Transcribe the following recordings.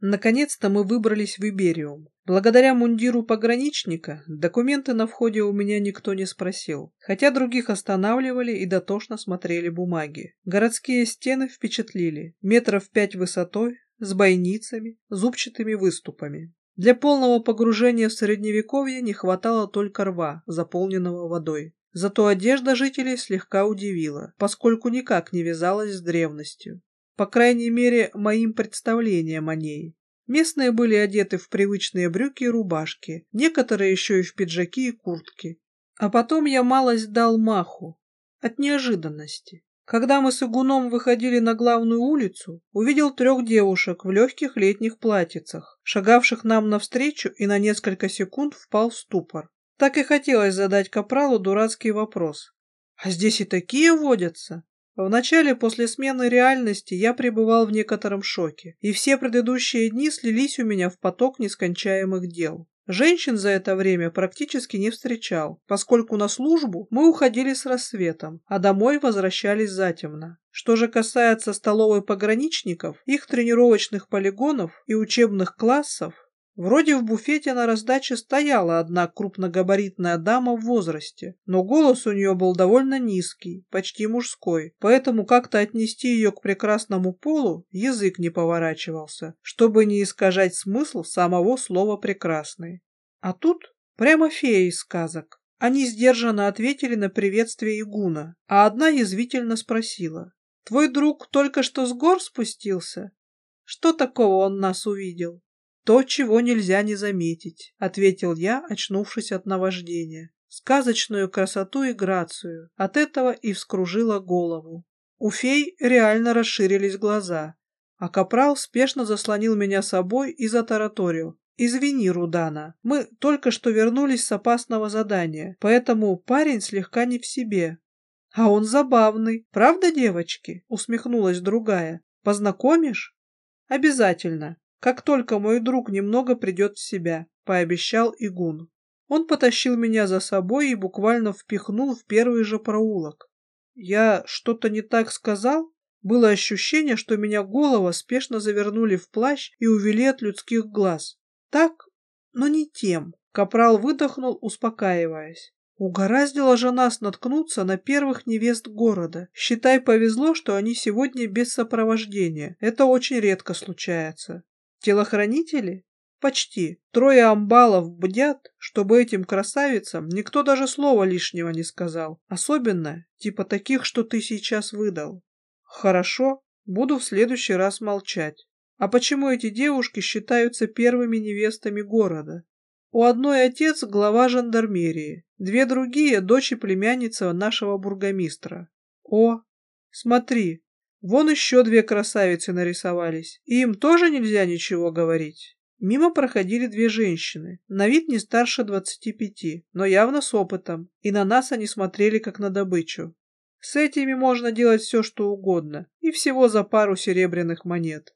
Наконец-то мы выбрались в Ибериум. Благодаря мундиру пограничника документы на входе у меня никто не спросил, хотя других останавливали и дотошно смотрели бумаги. Городские стены впечатлили, метров пять высотой, с бойницами, зубчатыми выступами. Для полного погружения в средневековье не хватало только рва, заполненного водой. Зато одежда жителей слегка удивила, поскольку никак не вязалась с древностью. По крайней мере, моим представлением о ней. Местные были одеты в привычные брюки и рубашки, некоторые еще и в пиджаки и куртки. А потом я малость дал маху. От неожиданности. Когда мы с Игуном выходили на главную улицу, увидел трех девушек в легких летних платьицах, шагавших нам навстречу и на несколько секунд впал в ступор. Так и хотелось задать Капралу дурацкий вопрос. «А здесь и такие водятся?» Вначале после смены реальности я пребывал в некотором шоке, и все предыдущие дни слились у меня в поток нескончаемых дел. Женщин за это время практически не встречал, поскольку на службу мы уходили с рассветом, а домой возвращались затемно. Что же касается столовой пограничников, их тренировочных полигонов и учебных классов, Вроде в буфете на раздаче стояла одна крупногабаритная дама в возрасте, но голос у нее был довольно низкий, почти мужской, поэтому как-то отнести ее к прекрасному полу язык не поворачивался, чтобы не искажать смысл самого слова «прекрасный». А тут прямо фея из сказок. Они сдержанно ответили на приветствие Игуна, а одна язвительно спросила. «Твой друг только что с гор спустился? Что такого он нас увидел?» «То, чего нельзя не заметить», — ответил я, очнувшись от наваждения. Сказочную красоту и грацию. От этого и вскружила голову. У фей реально расширились глаза, а капрал спешно заслонил меня собой и затараторил. «Извини, Рудана, мы только что вернулись с опасного задания, поэтому парень слегка не в себе». «А он забавный, правда, девочки?» — усмехнулась другая. «Познакомишь?» «Обязательно. Как только мой друг немного придет в себя, пообещал Игун. Он потащил меня за собой и буквально впихнул в первый же проулок. Я что-то не так сказал? Было ощущение, что меня голова спешно завернули в плащ и увели от людских глаз. Так, но не тем. Капрал выдохнул, успокаиваясь. Угораздило же нас наткнуться на первых невест города. Считай, повезло, что они сегодня без сопровождения. Это очень редко случается. Телохранители? Почти. Трое амбалов бдят, чтобы этим красавицам никто даже слова лишнего не сказал. Особенно, типа таких, что ты сейчас выдал. Хорошо, буду в следующий раз молчать. А почему эти девушки считаются первыми невестами города? У одной отец глава жандармерии, две другие дочь и племянница нашего бургомистра. О, смотри, Вон еще две красавицы нарисовались, и им тоже нельзя ничего говорить. Мимо проходили две женщины, на вид не старше двадцати пяти, но явно с опытом, и на нас они смотрели как на добычу. С этими можно делать все, что угодно, и всего за пару серебряных монет.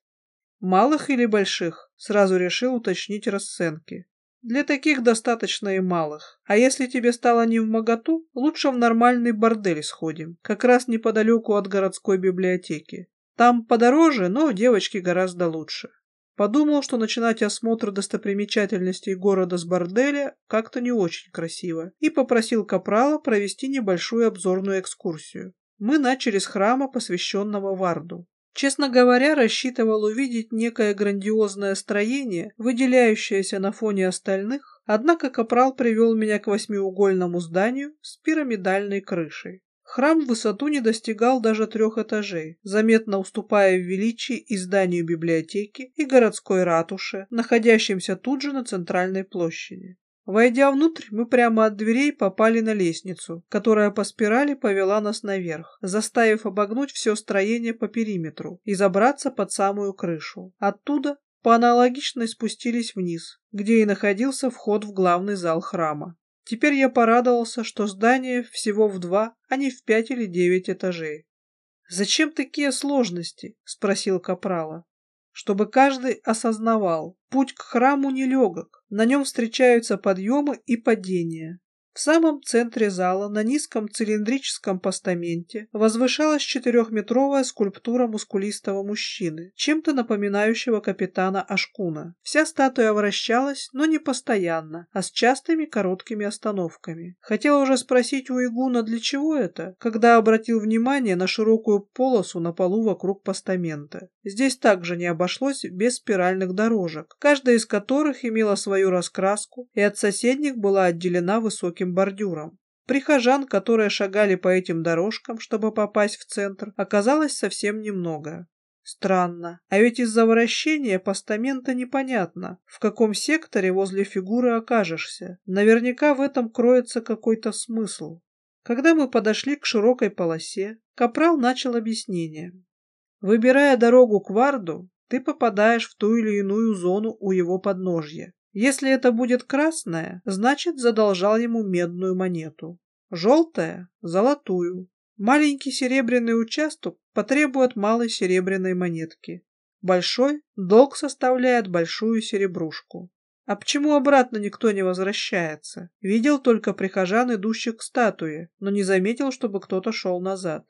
Малых или больших, сразу решил уточнить расценки. Для таких достаточно и малых. А если тебе стало не в моготу, лучше в нормальный бордель сходим, как раз неподалеку от городской библиотеки. Там подороже, но девочки гораздо лучше. Подумал, что начинать осмотр достопримечательностей города с борделя как-то не очень красиво, и попросил Капрала провести небольшую обзорную экскурсию. Мы начали с храма, посвященного Варду. Честно говоря, рассчитывал увидеть некое грандиозное строение, выделяющееся на фоне остальных, однако Капрал привел меня к восьмиугольному зданию с пирамидальной крышей. Храм в высоту не достигал даже трех этажей, заметно уступая в величии и зданию библиотеки, и городской ратуши, находящимся тут же на центральной площади. Войдя внутрь, мы прямо от дверей попали на лестницу, которая по спирали повела нас наверх, заставив обогнуть все строение по периметру и забраться под самую крышу. Оттуда по аналогичной спустились вниз, где и находился вход в главный зал храма. Теперь я порадовался, что здание всего в два, а не в пять или девять этажей. «Зачем такие сложности?» — спросил Капрала чтобы каждый осознавал, путь к храму нелегок, на нем встречаются подъемы и падения. В самом центре зала, на низком цилиндрическом постаменте, возвышалась четырехметровая скульптура мускулистого мужчины, чем-то напоминающего капитана Ашкуна. Вся статуя вращалась, но не постоянно, а с частыми короткими остановками. Хотел уже спросить у Игуна, для чего это, когда обратил внимание на широкую полосу на полу вокруг постамента. Здесь также не обошлось без спиральных дорожек, каждая из которых имела свою раскраску и от соседних была отделена высоким бордюром. Прихожан, которые шагали по этим дорожкам, чтобы попасть в центр, оказалось совсем немного. Странно, а ведь из-за вращения постамента непонятно, в каком секторе возле фигуры окажешься. Наверняка в этом кроется какой-то смысл. Когда мы подошли к широкой полосе, Капрал начал объяснение. Выбирая дорогу к Варду, ты попадаешь в ту или иную зону у его подножья. Если это будет красная, значит задолжал ему медную монету. Желтая – золотую. Маленький серебряный участок потребует малой серебряной монетки. Большой – долг составляет большую серебрушку. А почему обратно никто не возвращается? Видел только прихожан, идущих к статуе, но не заметил, чтобы кто-то шел назад.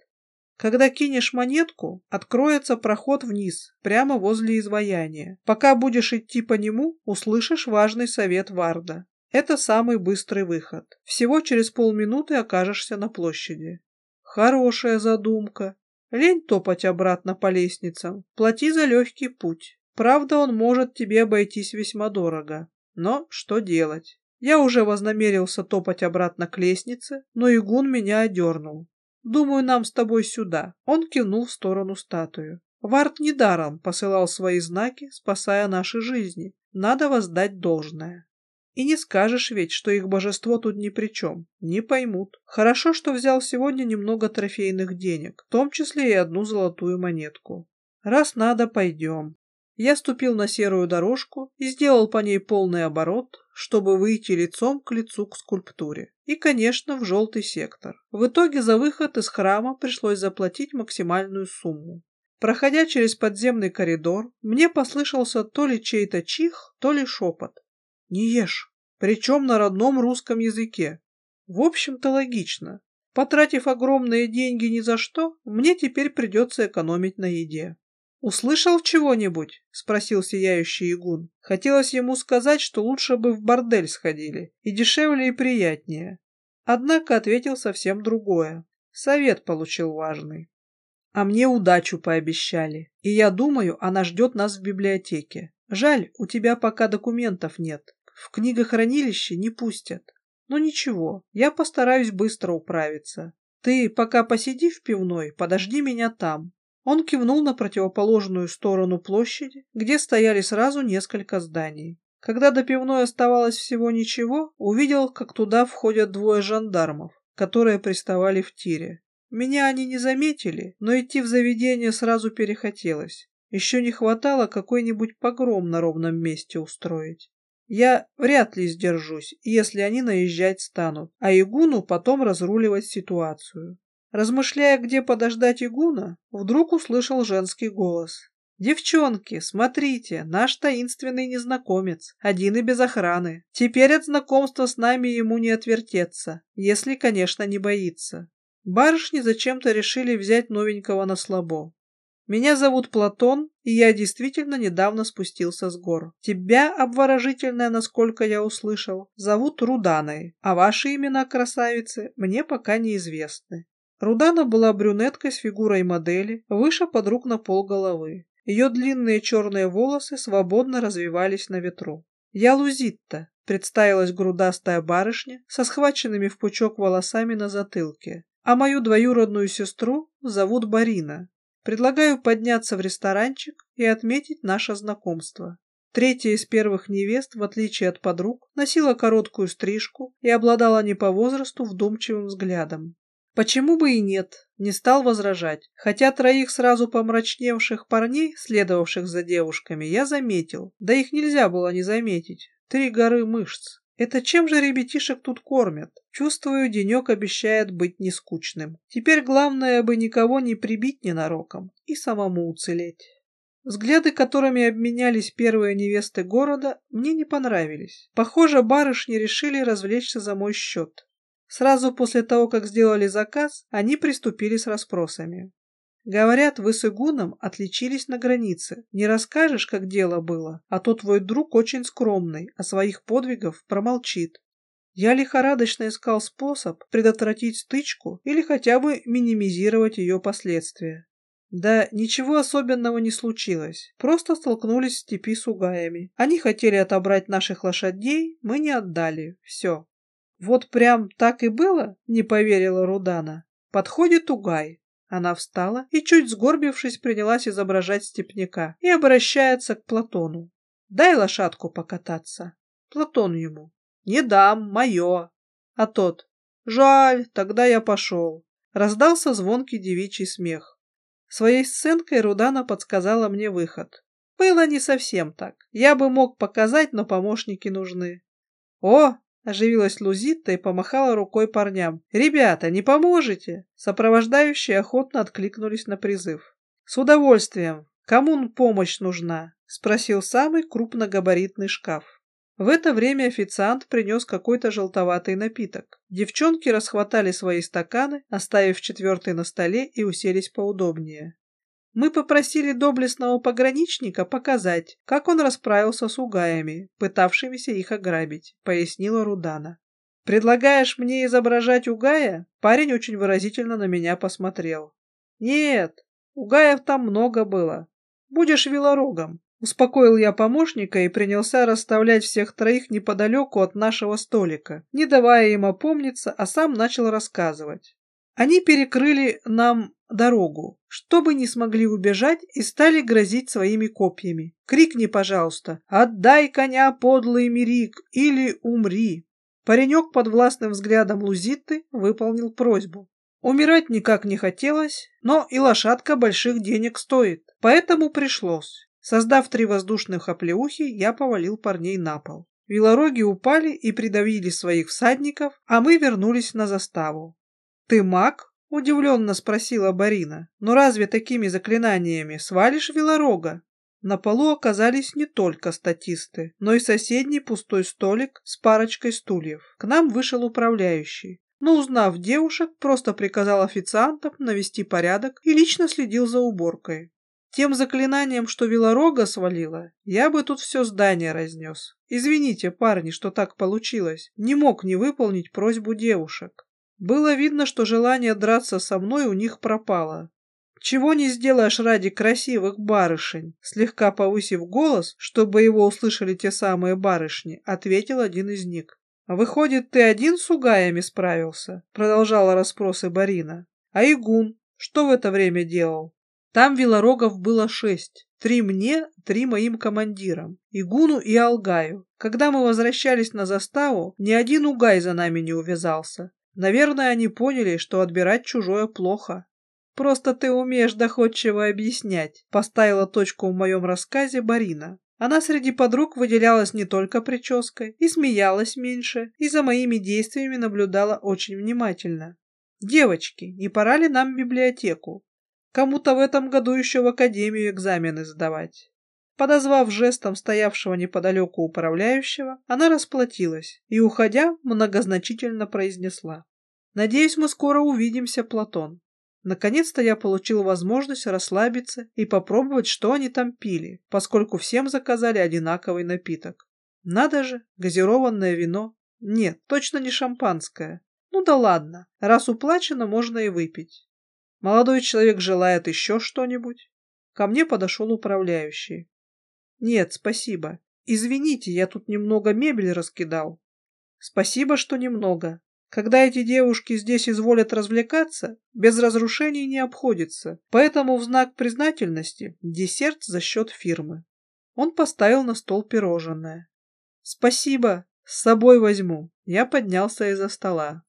Когда кинешь монетку, откроется проход вниз, прямо возле изваяния. Пока будешь идти по нему, услышишь важный совет Варда. Это самый быстрый выход. Всего через полминуты окажешься на площади. Хорошая задумка. Лень топать обратно по лестницам. Плати за легкий путь. Правда, он может тебе обойтись весьма дорого. Но что делать? Я уже вознамерился топать обратно к лестнице, но игун меня одернул. Думаю, нам с тобой сюда. Он кивнул в сторону статую. Варт недаром посылал свои знаки, спасая наши жизни. Надо воздать должное. И не скажешь ведь, что их божество тут ни при чем. Не поймут. Хорошо, что взял сегодня немного трофейных денег, в том числе и одну золотую монетку. Раз надо, пойдем. Я ступил на серую дорожку и сделал по ней полный оборот, чтобы выйти лицом к лицу к скульптуре. И, конечно, в желтый сектор. В итоге за выход из храма пришлось заплатить максимальную сумму. Проходя через подземный коридор, мне послышался то ли чей-то чих, то ли шепот. «Не ешь!» Причем на родном русском языке. В общем-то логично. Потратив огромные деньги ни за что, мне теперь придется экономить на еде. «Услышал чего-нибудь?» — спросил сияющий игун. Хотелось ему сказать, что лучше бы в бордель сходили, и дешевле, и приятнее. Однако ответил совсем другое. Совет получил важный. А мне удачу пообещали, и я думаю, она ждет нас в библиотеке. Жаль, у тебя пока документов нет. В книгохранилище не пустят. Но ничего, я постараюсь быстро управиться. Ты пока посиди в пивной, подожди меня там. Он кивнул на противоположную сторону площади, где стояли сразу несколько зданий. Когда до пивной оставалось всего ничего, увидел, как туда входят двое жандармов, которые приставали в тире. Меня они не заметили, но идти в заведение сразу перехотелось. Еще не хватало какой-нибудь погром на ровном месте устроить. Я вряд ли сдержусь, если они наезжать станут, а Игуну потом разруливать ситуацию. Размышляя, где подождать Игуна, вдруг услышал женский голос. «Девчонки, смотрите, наш таинственный незнакомец, один и без охраны. Теперь от знакомства с нами ему не отвертеться, если, конечно, не боится». Барышни зачем-то решили взять новенького на слабо. «Меня зовут Платон, и я действительно недавно спустился с гор. Тебя, обворожительная, насколько я услышал, зовут Руданой, а ваши имена, красавицы, мне пока неизвестны. Рудана была брюнеткой с фигурой модели, выше подруг на пол головы. Ее длинные черные волосы свободно развивались на ветру. «Я Лузитта», — представилась грудастая барышня со схваченными в пучок волосами на затылке. «А мою двоюродную сестру зовут Барина. Предлагаю подняться в ресторанчик и отметить наше знакомство». Третья из первых невест, в отличие от подруг, носила короткую стрижку и обладала не по возрасту вдумчивым взглядом. Почему бы и нет, не стал возражать, хотя троих сразу помрачневших парней, следовавших за девушками, я заметил, да их нельзя было не заметить, три горы мышц. Это чем же ребятишек тут кормят? Чувствую, денек обещает быть нескучным. Теперь главное бы никого не прибить ненароком и самому уцелеть. Взгляды, которыми обменялись первые невесты города, мне не понравились. Похоже, барышни решили развлечься за мой счет. Сразу после того, как сделали заказ, они приступили с расспросами. Говорят, вы с Игуном отличились на границе. Не расскажешь, как дело было, а то твой друг очень скромный, а своих подвигов промолчит. Я лихорадочно искал способ предотвратить стычку или хотя бы минимизировать ее последствия. Да ничего особенного не случилось, просто столкнулись в степи с угаями. Они хотели отобрать наших лошадей, мы не отдали, все. Вот прям так и было, не поверила Рудана. Подходит угай, она встала и, чуть сгорбившись, принялась изображать степняка и обращается к Платону. «Дай лошадку покататься». Платон ему. «Не дам, мое». А тот. «Жаль, тогда я пошел». Раздался звонкий девичий смех. Своей сценкой Рудана подсказала мне выход. Было не совсем так. Я бы мог показать, но помощники нужны. «О, Оживилась Лузитта и помахала рукой парням. «Ребята, не поможете?» Сопровождающие охотно откликнулись на призыв. «С удовольствием. Кому помощь нужна?» Спросил самый крупногабаритный шкаф. В это время официант принес какой-то желтоватый напиток. Девчонки расхватали свои стаканы, оставив четвертый на столе и уселись поудобнее. Мы попросили доблестного пограничника показать, как он расправился с угаями, пытавшимися их ограбить, пояснила Рудана. Предлагаешь мне изображать угая? Парень очень выразительно на меня посмотрел. Нет, угаев там много было. Будешь велорогом. Успокоил я помощника и принялся расставлять всех троих неподалеку от нашего столика, не давая им опомниться, а сам начал рассказывать. Они перекрыли нам дорогу, чтобы не смогли убежать и стали грозить своими копьями. Крикни, пожалуйста, «Отдай коня, подлый Мирик, или умри!» Паренек под властным взглядом Лузитты выполнил просьбу. Умирать никак не хотелось, но и лошадка больших денег стоит, поэтому пришлось. Создав три воздушных оплеухи, я повалил парней на пол. Велороги упали и придавили своих всадников, а мы вернулись на заставу. «Ты маг?» — удивленно спросила Барина. «Но разве такими заклинаниями свалишь велорога?» На полу оказались не только статисты, но и соседний пустой столик с парочкой стульев. К нам вышел управляющий. Но, узнав девушек, просто приказал официантам навести порядок и лично следил за уборкой. Тем заклинанием, что велорога свалила, я бы тут все здание разнес. Извините, парни, что так получилось. Не мог не выполнить просьбу девушек. Было видно, что желание драться со мной у них пропало. «Чего не сделаешь ради красивых барышень?» Слегка повысив голос, чтобы его услышали те самые барышни, ответил один из них. «Выходит, ты один с угаями справился?» Продолжала расспросы Барина. «А Игун? Что в это время делал?» Там велорогов было шесть. Три мне, три моим командирам. Игуну и Алгаю. Когда мы возвращались на заставу, ни один угай за нами не увязался. Наверное, они поняли, что отбирать чужое плохо. Просто ты умеешь доходчиво объяснять, поставила точку в моем рассказе Барина. Она среди подруг выделялась не только прической, и смеялась меньше, и за моими действиями наблюдала очень внимательно. «Девочки, не пора ли нам в библиотеку? Кому-то в этом году еще в академию экзамены сдавать». Подозвав жестом стоявшего неподалеку управляющего, она расплатилась и, уходя, многозначительно произнесла. «Надеюсь, мы скоро увидимся, Платон». Наконец-то я получил возможность расслабиться и попробовать, что они там пили, поскольку всем заказали одинаковый напиток. Надо же, газированное вино. Нет, точно не шампанское. Ну да ладно, раз уплачено, можно и выпить. Молодой человек желает еще что-нибудь? Ко мне подошел управляющий. Нет, спасибо. Извините, я тут немного мебели раскидал. Спасибо, что немного. Когда эти девушки здесь изволят развлекаться, без разрушений не обходится, поэтому в знак признательности десерт за счет фирмы. Он поставил на стол пирожное. Спасибо, с собой возьму. Я поднялся из-за стола.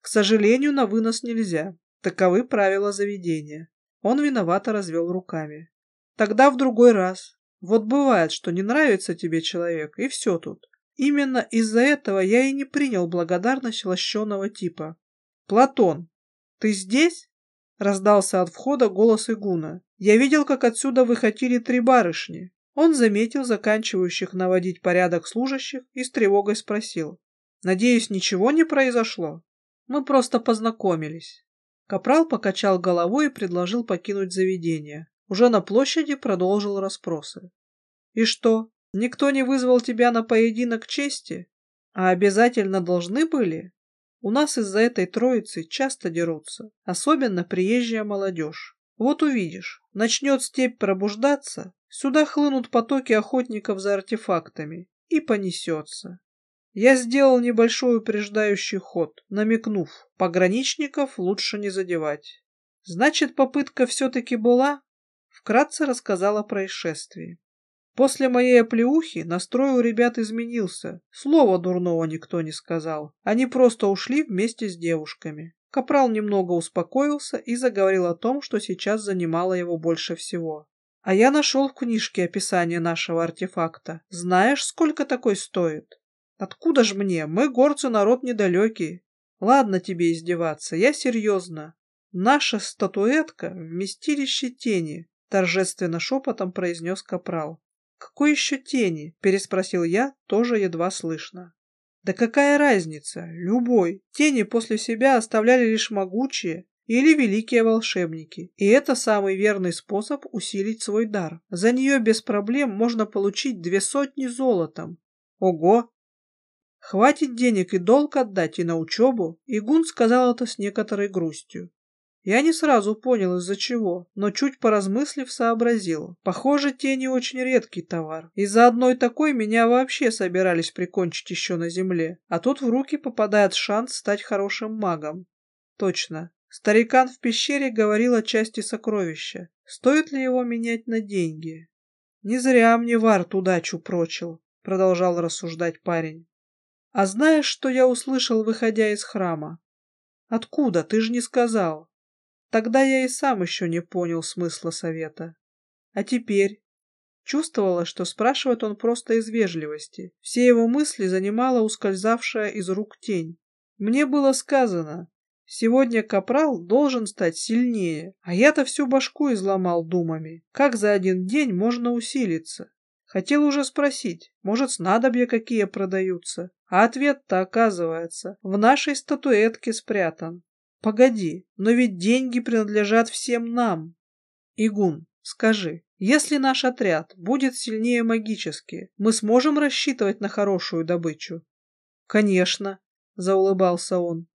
К сожалению, на вынос нельзя. Таковы правила заведения. Он виновато развел руками. Тогда в другой раз. Вот бывает, что не нравится тебе человек, и все тут. Именно из-за этого я и не принял благодарность лощеного типа. «Платон, ты здесь?» — раздался от входа голос Игуна. «Я видел, как отсюда выходили три барышни». Он заметил заканчивающих наводить порядок служащих и с тревогой спросил. «Надеюсь, ничего не произошло?» Мы просто познакомились. Капрал покачал головой и предложил покинуть заведение. Уже на площади продолжил расспросы. И что, никто не вызвал тебя на поединок чести? А обязательно должны были? У нас из-за этой троицы часто дерутся, особенно приезжая молодежь. Вот увидишь, начнет степь пробуждаться, сюда хлынут потоки охотников за артефактами, и понесется. Я сделал небольшой упреждающий ход, намекнув, пограничников лучше не задевать. Значит, попытка все-таки была? Вкратце рассказала о происшествии. После моей оплеухи настрой у ребят изменился. Слова дурного никто не сказал. Они просто ушли вместе с девушками. Капрал немного успокоился и заговорил о том, что сейчас занимало его больше всего. А я нашел в книжке описание нашего артефакта. Знаешь, сколько такой стоит? Откуда ж мне? Мы, горцы, народ недалекий. Ладно тебе издеваться, я серьезно. Наша статуэтка в вместилище тени, торжественно шепотом произнес капрал. «Какой еще тени?» – переспросил я, тоже едва слышно. «Да какая разница? Любой. Тени после себя оставляли лишь могучие или великие волшебники, и это самый верный способ усилить свой дар. За нее без проблем можно получить две сотни золотом. Ого! Хватит денег и долг отдать и на учебу, Игун сказал это с некоторой грустью. Я не сразу понял, из-за чего, но чуть поразмыслив, сообразил. Похоже, тени очень редкий товар. Из-за одной такой меня вообще собирались прикончить еще на земле, а тут в руки попадает шанс стать хорошим магом. Точно. Старикан в пещере говорил о части сокровища. Стоит ли его менять на деньги? Не зря мне Варт удачу прочил, продолжал рассуждать парень. А знаешь, что я услышал, выходя из храма? Откуда? Ты же не сказал. Тогда я и сам еще не понял смысла совета. А теперь? Чувствовала, что спрашивает он просто из вежливости. Все его мысли занимала ускользавшая из рук тень. Мне было сказано, сегодня Капрал должен стать сильнее, а я-то всю башку изломал думами. Как за один день можно усилиться? Хотел уже спросить, может, снадобья какие продаются? А ответ-то, оказывается, в нашей статуэтке спрятан. Погоди, но ведь деньги принадлежат всем нам. Игун, скажи, если наш отряд будет сильнее магически, мы сможем рассчитывать на хорошую добычу? Конечно, заулыбался он.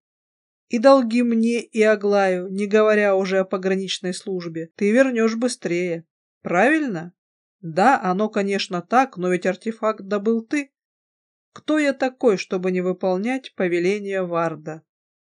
И долги мне и Аглаю, не говоря уже о пограничной службе, ты вернешь быстрее. Правильно? Да, оно, конечно, так, но ведь артефакт добыл ты. Кто я такой, чтобы не выполнять повеления Варда?